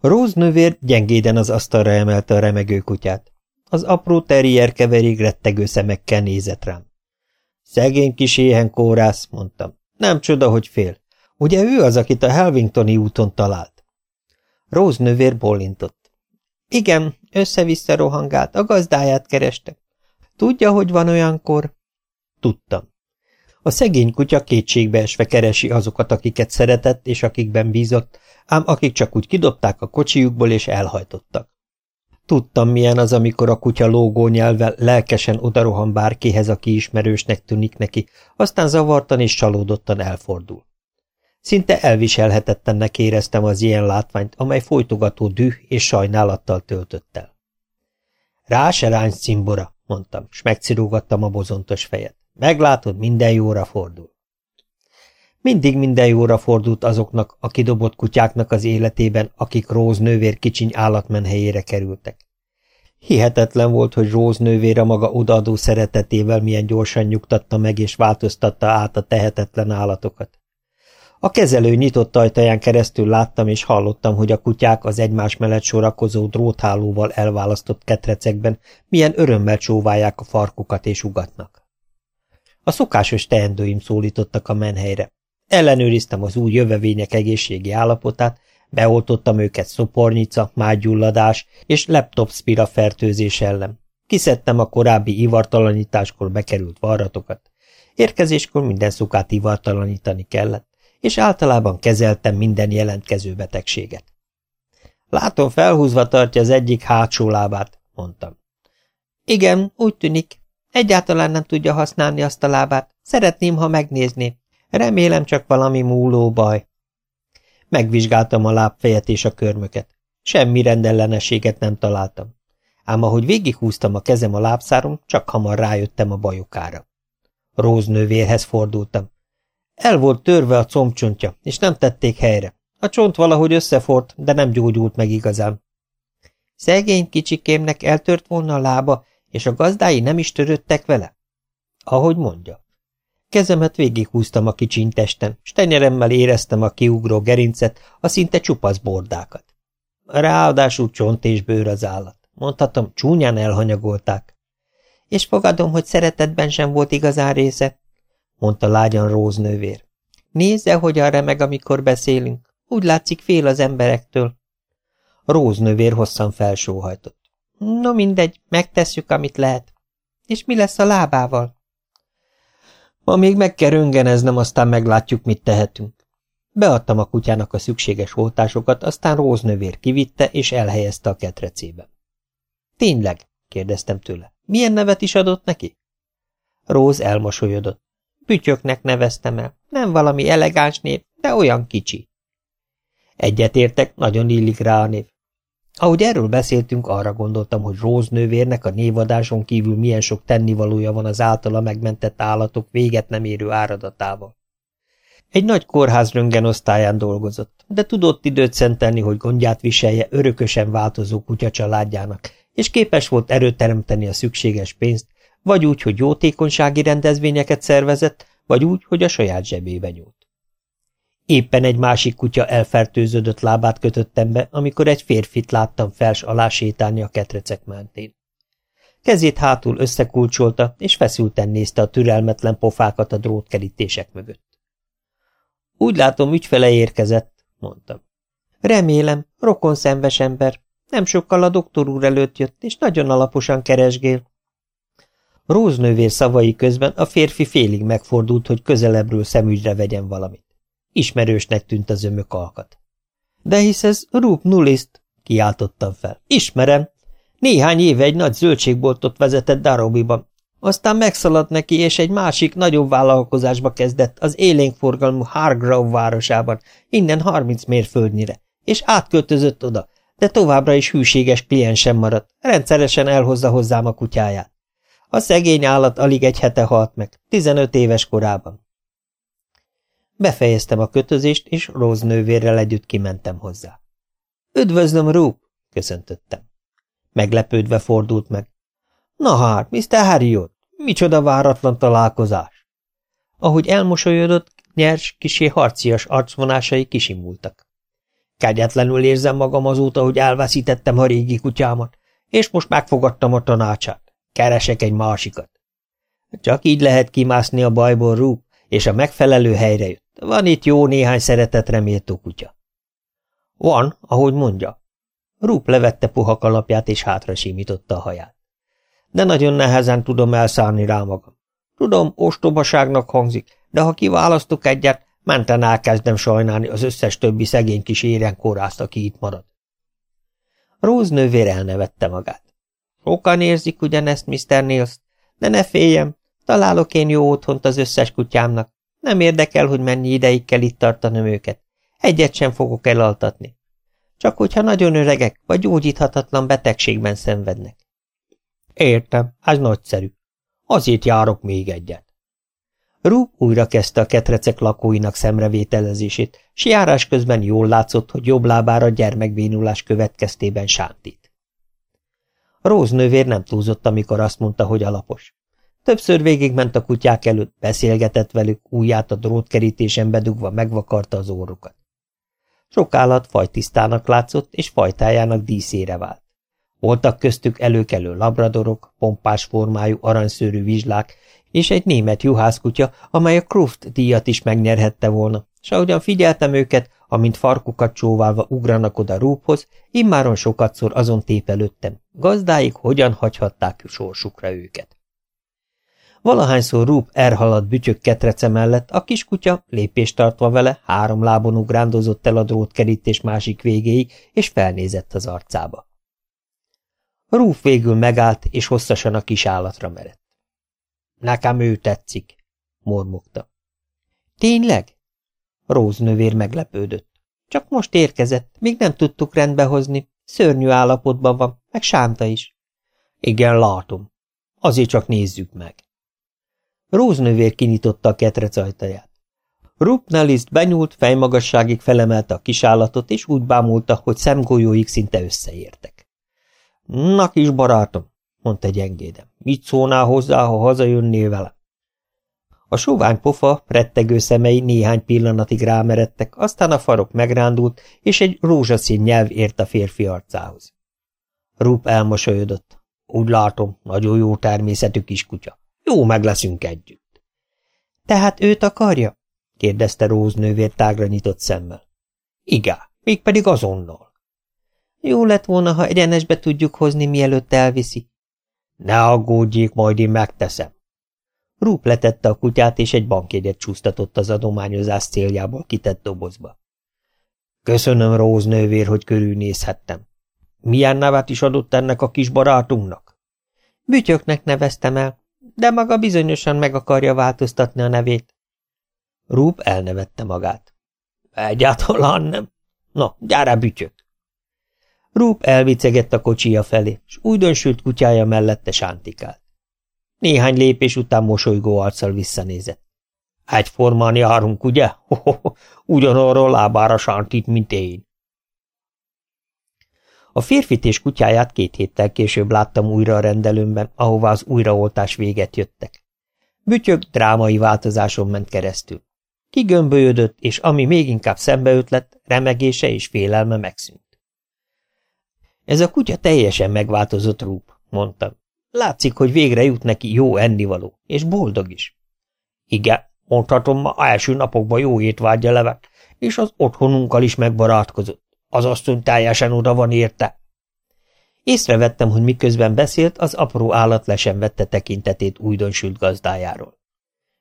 Rose nővér gyengéden az asztalra emelte a remegő kutyát. Az apró terrier keverig rettegő szemekkel nézett rám. Szegény kis éhen kórász, mondtam. Nem csoda, hogy fél. Ugye ő az, akit a Helvingtoni úton talált? Rose nővér bólintott. Igen, össze-vissza rohangált, a gazdáját kereste. Tudja, hogy van olyankor? Tudtam. A szegény kutya kétségbeesve keresi azokat, akiket szeretett és akikben bízott, ám akik csak úgy kidobták a kocsiukból és elhajtottak. Tudtam, milyen az, amikor a kutya lógó nyelvvel lelkesen odarohan bárkihez, aki ismerősnek tűnik neki, aztán zavartan és csalódottan elfordul. Szinte elviselhetetlennek éreztem az ilyen látványt, amely folytogató düh és sajnálattal töltött el. Rá se ráncs cimbora, mondtam, s megcirógattam a bozontos fejet. Meglátod, minden jóra fordul. Mindig minden jóra fordult azoknak a kidobott kutyáknak az életében, akik Róz nővér kicsiny állatmenhelyére kerültek. Hihetetlen volt, hogy Róz nővér a maga odaadó szeretetével milyen gyorsan nyugtatta meg és változtatta át a tehetetlen állatokat. A kezelő nyitott ajtaján keresztül láttam és hallottam, hogy a kutyák az egymás mellett sorakozó dróthálóval elválasztott ketrecekben milyen örömmel csóválják a farkukat és ugatnak. A szokásos teendőim szólítottak a menhelyre. Ellenőriztem az új jövevények egészségi állapotát, beoltottam őket szopornica, mágyulladás és leptopspira fertőzés ellen. Kiszedtem a korábbi ivartalanításkor bekerült varratokat. Érkezéskor minden szukát ivartalanítani kellett, és általában kezeltem minden jelentkező betegséget. Látom, felhúzva tartja az egyik hátsó lábát, mondtam. Igen, úgy tűnik. Egyáltalán nem tudja használni azt a lábát. Szeretném, ha megnézné. Remélem csak valami múló baj. Megvizsgáltam a lábfejet és a körmöket. Semmi rendellenességet nem találtam. Ám ahogy végighúztam a kezem a lábszáron, csak hamar rájöttem a bajokára. Róznővérhez fordultam. El volt törve a combcsontja, és nem tették helyre. A csont valahogy összefort, de nem gyógyult meg igazán. Szegény kicsikémnek eltört volna a lába, és a gazdái nem is törődtek vele? Ahogy mondja. Kezemet végighúztam a kicsiny testen, s tenyeremmel éreztem a kiugró gerincet, a szinte csupasz bordákat. Ráadásul csont és bőr az állat. Mondhatom, csúnyán elhanyagolták. És fogadom, hogy szeretetben sem volt igazán része, mondta lágyan Róz nővér. Nézze, hogyan remeg, amikor beszélünk. Úgy látszik, fél az emberektől. Róz nővér hosszan felsóhajtott. No mindegy, megtesszük, amit lehet. És mi lesz a lábával? Ma még meg kell röngeneznem, aztán meglátjuk, mit tehetünk. Beadtam a kutyának a szükséges oltásokat, aztán Róz nővér kivitte és elhelyezte a ketrecébe. Tényleg? kérdeztem tőle. Milyen nevet is adott neki? Róz elmosolyodott. Pütyöknek neveztem el. Nem valami elegáns név, de olyan kicsi. Egyetértek, nagyon illik rá a név. Ahogy erről beszéltünk, arra gondoltam, hogy Róz a névadáson kívül milyen sok tennivalója van az általa megmentett állatok véget nem érő áradatával. Egy nagy kórház röngenosztályán dolgozott, de tudott időt szentelni, hogy gondját viselje örökösen változó kutya családjának, és képes volt erőteremteni a szükséges pénzt, vagy úgy, hogy jótékonysági rendezvényeket szervezett, vagy úgy, hogy a saját zsebébe nyúlt. Éppen egy másik kutya elfertőződött lábát kötöttem be, amikor egy férfit láttam fels alá sétálni a ketrecek mentén. Kezét hátul összekulcsolta, és feszülten nézte a türelmetlen pofákat a drótkerítések mögött. Úgy látom, ügyfele érkezett, mondtam. Remélem, rokon szenves ember. Nem sokkal a doktor úr előtt jött, és nagyon alaposan keresgél. Róznővér szavai közben a férfi félig megfordult, hogy közelebbről szemügyre vegyen valamit. Ismerősnek tűnt az ömök alkat. De hisz ez Rup Nulliszt, kiáltottam fel. Ismerem. Néhány éve egy nagy zöldségboltot vezetett Darobiban. Aztán megszaladt neki, és egy másik, nagyobb vállalkozásba kezdett, az élénkforgalmú Hargrove városában, innen harminc mérföldnyire, és átköltözött oda, de továbbra is hűséges kliensem maradt, rendszeresen elhozza hozzám a kutyáját. A szegény állat alig egy hete halt meg, tizenöt éves korában. Befejeztem a kötözést, és Rose nővérrel együtt kimentem hozzá. Üdvözlöm, Rúp! köszöntöttem. Meglepődve fordult meg. Na hát, Mr. Harriot, micsoda váratlan találkozás! Ahogy elmosolyodott, nyers, kisé harcias arcvonásai kisimultak. Kegyetlenül érzem magam azóta, hogy elveszítettem a régi kutyámat, és most megfogadtam a tanácsát. Keresek egy másikat. Csak így lehet kimászni a bajból, Rúp, és a megfelelő helyre jött. Van itt jó néhány szeretetre méltó kutya. Van, ahogy mondja. Rúp levette puha kalapját, és hátra simította a haját. De nagyon nehezen tudom elszállni rá magam. Tudom, ostobaságnak hangzik, de ha kiválasztok egyet, menten elkezdem sajnálni az összes többi szegény kis érenkórászt, aki itt marad. Rose nővér elnevette magát. Sokan érzik ugyanezt, Mr. Nils, de ne féljem, találok én jó otthont az összes kutyámnak. Nem érdekel, hogy mennyi ideig kell itt tartanom őket. Egyet sem fogok elaltatni. Csak hogyha nagyon öregek, vagy gyógyíthatatlan betegségben szenvednek. Értem, ez nagyszerű. Azért járok még egyet. Rú újra kezdte a ketrecek lakóinak szemrevételezését, s járás közben jól látszott, hogy jobb lábára gyermekbénulás következtében sántít. Róz nővér nem túlzott, amikor azt mondta, hogy alapos. Többször végigment a kutyák előtt, beszélgetett velük, ujját a drótkerítésen bedugva megvakarta az órukat. Sok állat fajtisztának látszott, és fajtájának díszére vált. Voltak köztük előkelő labradorok, pompás formájú aranyszőrű vizslák, és egy német juhászkutya, amely a Croft díjat is megnyerhette volna, s ahogyan figyeltem őket, amint farkukat csóválva ugranak oda rúphoz, immáron sokatszor azon tépelődtem, gazdáik hogyan hagyhatták sorsukra őket. Valahányszor Rúp elhaladt bütyök ketrece mellett, a kiskutya, lépést tartva vele, három lábon ugrándozott el a drótkerítés másik végéig, és felnézett az arcába. Rúf végül megállt, és hosszasan a kis állatra merett. Nekem ő tetszik, mormogta. Tényleg? Róz növér meglepődött. Csak most érkezett, még nem tudtuk rendbe hozni. Szörnyű állapotban van, meg sánta is. Igen, látom. Azért csak nézzük meg. Róz növér kinyitotta a ketrec ajtaját. Rupnaliszt benyúlt, fejmagasságig felemelte a kisállatot, és úgy bámulta, hogy szemgolyóik szinte összeértek. Na kis barátom, mondta gyengéden, mit szólnál hozzá, ha hazajönnél vele? A sovány pofa, rettegő szemei néhány pillanatig rámeredtek, aztán a farok megrándult, és egy rózsaszín nyelv ért a férfi arcához. Rup elmosolyodott. Úgy látom, nagyon jó természetű kiskutya. Jó meg leszünk együtt. Tehát őt akarja? kérdezte Róz nővér tágra nyitott szemmel. Igen, mégpedig azonnal. Jó lett volna, ha egyenesbe tudjuk hozni, mielőtt elviszi. Ne aggódjék, majd én megteszem. Rúp letette a kutyát, és egy bankjegyet csúsztatott az adományozás céljából kitett dobozba. Köszönöm, Róz nővér, hogy körülnézhettem. Milyen nevet is adott ennek a kis barátunknak? Bütyöknek neveztem el, de maga bizonyosan meg akarja változtatni a nevét. Rúp elnevette magát. Egyáltalán nem. Na, gyára bütyök! Rúp elvicegett a kocsija felé, s újdonsült kutyája mellette sántikált. Néhány lépés után mosolygó arccal visszanézett. Egyformán járunk, ugye? Ugyanarról lábára sántít, mint én. A férfit és kutyáját két héttel később láttam újra a rendelőmben, ahová az újraoltás véget jöttek. Bütyök drámai változáson ment keresztül. Kigömbölyödött, és ami még inkább szembeötlett, remegése és félelme megszűnt. Ez a kutya teljesen megváltozott rúp, mondtam. Látszik, hogy végre jut neki jó ennivaló, és boldog is. Igen, mondhatom, ma első napokban jó étvágya levet, és az otthonunkkal is megbarátkozott. Az asszony teljesen oda van érte. Észrevettem, hogy miközben beszélt, az apró állat le sem vette tekintetét újdonsült gazdájáról.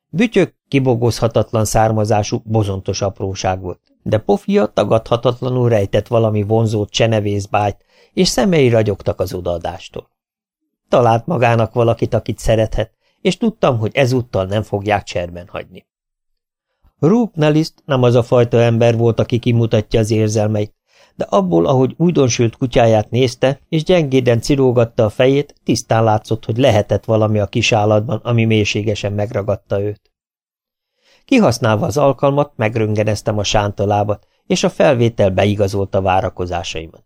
Bütyök kibogozhatatlan származású, bozontos apróság volt, de pofia tagadhatatlanul rejtett valami vonzót csenevészbájt, és szemei ragyogtak az odaadástól. Talált magának valakit, akit szerethet, és tudtam, hogy ezúttal nem fogják cserben hagyni. Rúb Neliszt nem az a fajta ember volt, aki kimutatja az érzelmeit, de abból, ahogy újdonsült kutyáját nézte, és gyengéden cirógatta a fejét, tisztán látszott, hogy lehetett valami a kisállatban, ami mélységesen megragadta őt. Kihasználva az alkalmat, megröngeneztem a sántalábat, és a felvétel beigazolta várakozásaimat.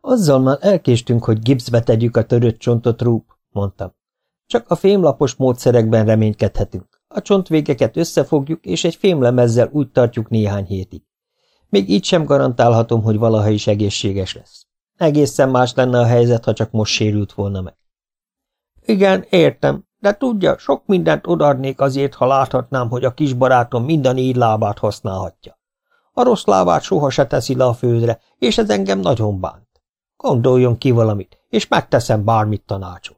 Azzal már elkéstünk, hogy gipszbe tegyük a törött csontot, Rúp, mondtam. Csak a fémlapos módszerekben reménykedhetünk. A csontvégeket összefogjuk, és egy fémlemezzel úgy tartjuk néhány hétig. Még így sem garantálhatom, hogy valaha is egészséges lesz. Egészen más lenne a helyzet, ha csak most sérült volna meg. Igen, értem, de tudja, sok mindent odaadnék azért, ha láthatnám, hogy a kis barátom minden így lábát használhatja. A rossz lábát soha se teszi le a földre, és ez engem nagyon bánt. Gondoljon ki valamit, és megteszem bármit tanácsol.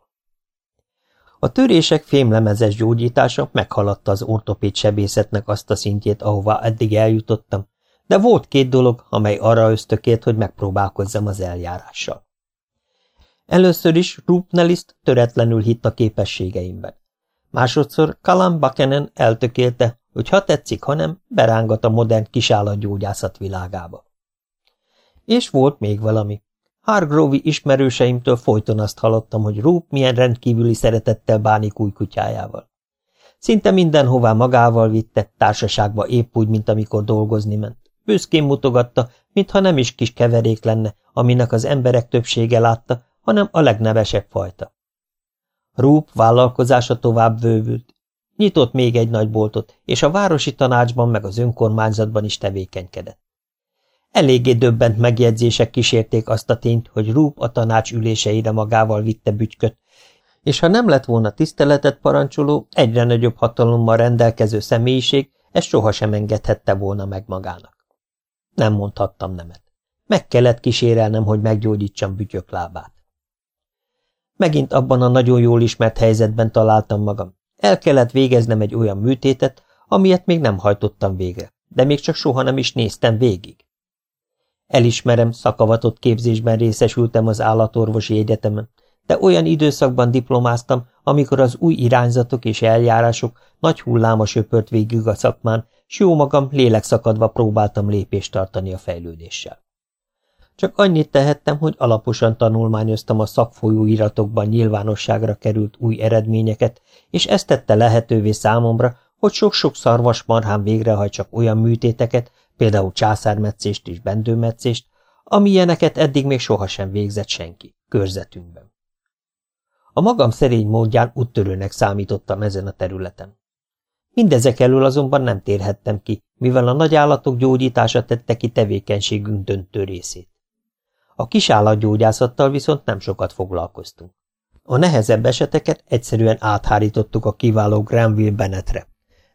A törések fémlemezes gyógyítása meghaladta az ortopéd sebészetnek azt a szintjét, ahová eddig eljutottam, de volt két dolog, amely arra ösztökélt, hogy megpróbálkozzam az eljárással. Először is Rupneliszt töretlenül hitt a képességeimben. Másodszor Kalam Bakenen eltökélte, hogy ha tetszik, ha nem, berángat a modern kisállatgyógyászat világába. És volt még valami. Hargrovi ismerőseimtől folyton azt hallottam, hogy Rup milyen rendkívüli szeretettel bánik új kutyájával. Szinte mindenhová magával vitte, társaságba épp úgy, mint amikor dolgozni ment. Büszkén mutogatta, mintha nem is kis keverék lenne, aminek az emberek többsége látta, hanem a legnevesebb fajta. Rúp vállalkozása tovább vővült. Nyitott még egy nagy boltot, és a városi tanácsban meg az önkormányzatban is tevékenykedett. Eléggé döbbent megjegyzések kísérték azt a tényt, hogy Rúp a tanács üléseire magával vitte bütyköt, és ha nem lett volna tiszteletet parancsoló, egyre nagyobb hatalommal rendelkező személyiség, ezt sohasem engedhette volna meg magának. Nem mondhattam nemet. Meg kellett kísérelnem, hogy meggyógyítsam bütyök lábát. Megint abban a nagyon jól ismert helyzetben találtam magam. El kellett végeznem egy olyan műtétet, amilyet még nem hajtottam végre, de még csak soha nem is néztem végig. Elismerem, szakavatott képzésben részesültem az állatorvosi egyetemen, de olyan időszakban diplomáztam, amikor az új irányzatok és eljárások nagy hulláma söpört végig a szakmán, s jó magam lélekszakadva próbáltam lépést tartani a fejlődéssel. Csak annyit tehettem, hogy alaposan tanulmányoztam a szakfolyóiratokban nyilvánosságra került új eredményeket, és ezt tette lehetővé számomra, hogy sok-sok szarvasmarhán végrehajtsak olyan műtéteket, például császármetszést és bendőmetszést, amilyeneket eddig még sohasem végzett senki, körzetünkben. A magam szerény módján úttörőnek számítottam ezen a területen. Mindezek elől azonban nem térhettem ki, mivel a nagyállatok gyógyítása tette ki tevékenységünk döntő részét. A kisállatgyógyászattal viszont nem sokat foglalkoztunk. A nehezebb eseteket egyszerűen áthárítottuk a kiváló Granville Bennettre.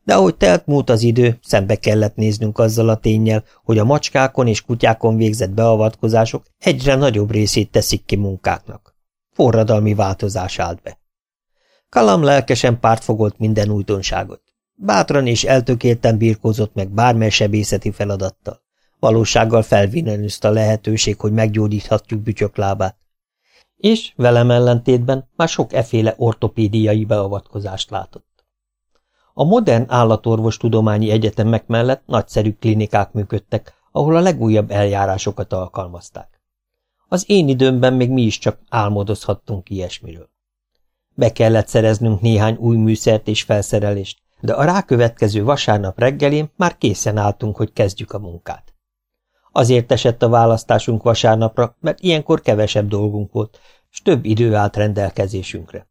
De ahogy telt múlt az idő, szembe kellett néznünk azzal a tényel, hogy a macskákon és kutyákon végzett beavatkozások egyre nagyobb részét teszik ki munkáknak. Forradalmi változás állt be. Kalam lelkesen pártfogolt minden újdonságot. Bátran és eltökélten birkózott meg bármely sebészeti feladattal. Valósággal felvinenőzte a lehetőség, hogy meggyógyíthatjuk bütyök lábát. És velem ellentétben már sok eféle ortopédiai beavatkozást látott. A modern állatorvos tudományi egyetemek mellett nagyszerű klinikák működtek, ahol a legújabb eljárásokat alkalmazták. Az én időmben még mi is csak álmodozhattunk ilyesmiről. Be kellett szereznünk néhány új műszert és felszerelést, de a rákövetkező vasárnap reggelén már készen álltunk, hogy kezdjük a munkát. Azért esett a választásunk vasárnapra, mert ilyenkor kevesebb dolgunk volt, és több idő állt rendelkezésünkre.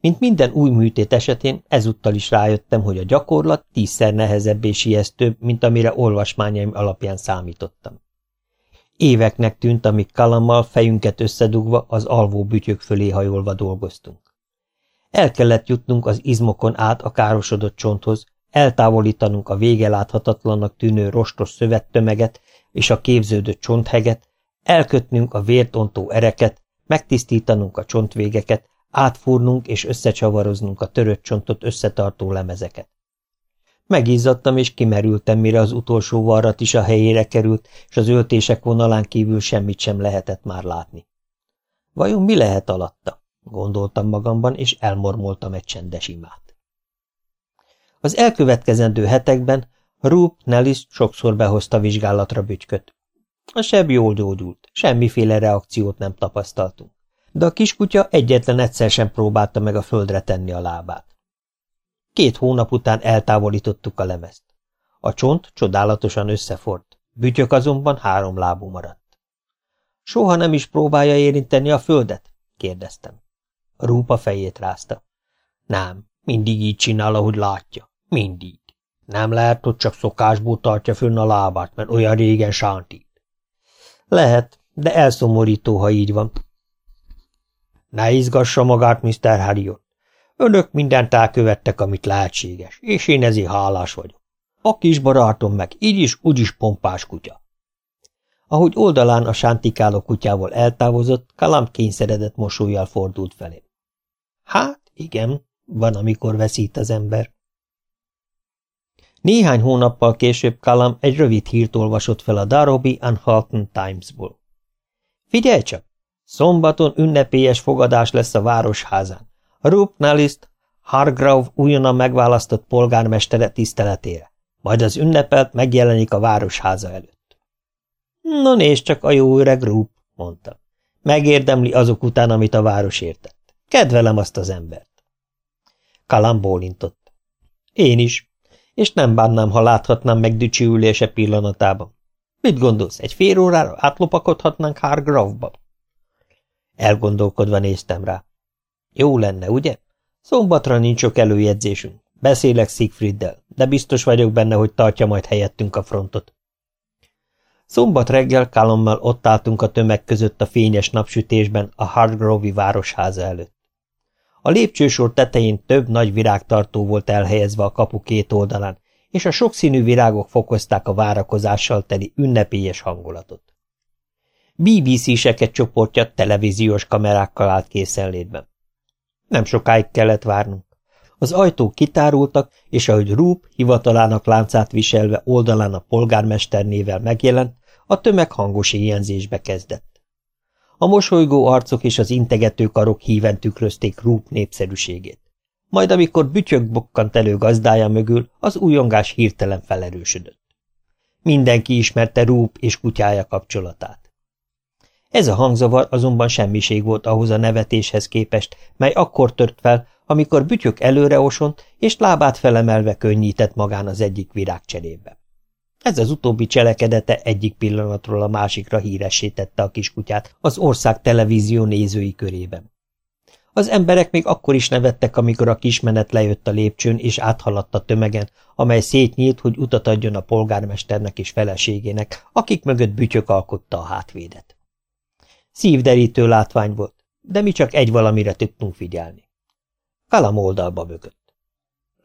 Mint minden új műtét esetén, ezúttal is rájöttem, hogy a gyakorlat tízszer nehezebb és ijesztőbb, mint amire olvasmányaim alapján számítottam. Éveknek tűnt, amíg kalammal fejünket összedugva az alvó bütyök fölé hajolva dolgoztunk. El kellett jutnunk az izmokon át a károsodott csonthoz, eltávolítanunk a vége láthatatlannak tűnő rostos szövettömeget, és a képződött csontheget, elkötnünk a vértontó ereket, megtisztítanunk a csontvégeket, átfúrnunk és összecsavaroznunk a törött csontot összetartó lemezeket. Megizzadtam és kimerültem, mire az utolsó varrat is a helyére került, és az öltések vonalán kívül semmit sem lehetett már látni. Vajon mi lehet alatta? Gondoltam magamban, és elmormoltam egy csendes imát. Az elkövetkezendő hetekben Rúp Nellis sokszor behozta vizsgálatra bütyköt. A seb jól gyógyult, semmiféle reakciót nem tapasztaltunk, de a kiskutya egyetlen egyszer sem próbálta meg a földre tenni a lábát. Két hónap után eltávolítottuk a lemezt. A csont csodálatosan összefort, bütyök azonban három lábú maradt. Soha nem is próbálja érinteni a földet? kérdeztem. Rúpa fejét rázta. Nem, mindig így csinál, ahogy látja. Mindig. Nem lehet, hogy csak szokásból tartja fönn a lábát, mert olyan régen sántít. Lehet, de elszomorító, ha így van. Ne izgassa magát, Mr. Harriot. Önök mindent elkövettek, amit lehetséges, és én ezért hálás vagyok. A kis barátom meg így is, úgy is pompás kutya. Ahogy oldalán a sántikáló kutyával eltávozott, Kalam kényszeredett mosolyjal fordult felé. Hát, igen, van, amikor veszít az ember. Néhány hónappal később Kalam egy rövid hírt olvasott fel a Darobi and Halton Times-ból. Figyelj csak! Szombaton ünnepélyes fogadás lesz a városházán. Rup Nalist, Hargrove újonnan megválasztott polgármestere tiszteletére. Majd az ünnepelt megjelenik a városháza előtt. No nézd csak a jó öreg Rup, mondta. Megérdemli azok után, amit a város értett. Kedvelem azt az embert. Kalam bólintott. Én is, és nem bánnám, ha láthatnám meg dicsőülése pillanatában. Mit gondolsz, egy fél órára átlopakodhatnánk Hargrove-ba? Elgondolkodva néztem rá. Jó lenne, ugye? Szombatra nincs sok előjegyzésünk. Beszélek Siegfrieddel, de biztos vagyok benne, hogy tartja majd helyettünk a frontot. Szombat reggel Kalommal ott álltunk a tömeg között a fényes napsütésben a Hardgrove-i városháza előtt. A lépcsősor tetején több nagy virágtartó volt elhelyezve a kapu két oldalán, és a sokszínű virágok fokozták a várakozással teli ünnepélyes hangulatot. BBC-seket csoportja televíziós kamerákkal állt készenlétben. Nem sokáig kellett várnunk. Az ajtók kitárultak, és ahogy Rúp hivatalának láncát viselve oldalán a polgármester nével megjelent, a tömeg hangos éjjelzésbe kezdett. A mosolygó arcok és az integető karok híven tükrözték Rúp népszerűségét. Majd amikor bütyök bokkant elő gazdája mögül, az újongás hirtelen felerősödött. Mindenki ismerte Rúp és kutyája kapcsolatát. Ez a hangzavar azonban semmiség volt ahhoz a nevetéshez képest, mely akkor tört fel, amikor bütyök előre osont, és lábát felemelve könnyített magán az egyik virágcserébe. Ez az utóbbi cselekedete egyik pillanatról a másikra híressé tette a kiskutyát az ország televízió nézői körében. Az emberek még akkor is nevettek, amikor a kismenet lejött a lépcsőn és áthaladt a tömegen, amely szétnyílt, hogy utat adjon a polgármesternek és feleségének, akik mögött bütyök alkotta a hátvédet. Szívderítő látvány volt, de mi csak egy valamire tudtunk figyelni. Kalam oldalba bögött.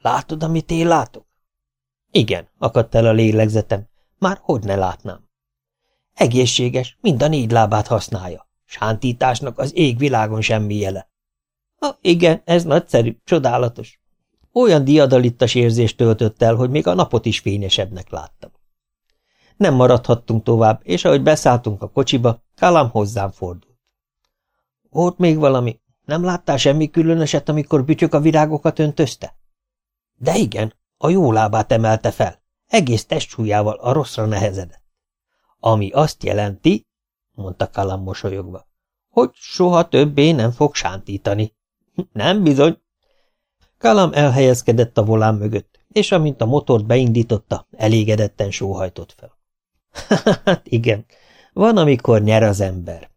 Látod, amit én látok? Igen, akadt el a lélegzetem. Már hogy ne látnám. Egészséges, mind a négy lábát használja. Sántításnak az égvilágon semmi jele. Ha, igen, ez nagyszerű, csodálatos. Olyan diadalittas érzést töltött el, hogy még a napot is fényesebbnek láttam. Nem maradhattunk tovább, és ahogy beszálltunk a kocsiba, Kalam hozzám fordult. Volt még valami? Nem láttál semmi különöset, amikor bütyök a virágokat öntözte? De igen, a jó lábát emelte fel. Egész testsúlyával a rosszra nehezedett. Ami azt jelenti, mondta Kalam mosolyogva, hogy soha többé nem fog sántítani. Nem bizony. Kalam elhelyezkedett a volán mögött, és amint a motort beindította, elégedetten sóhajtott fel. Hát igen, van, amikor nyer az ember.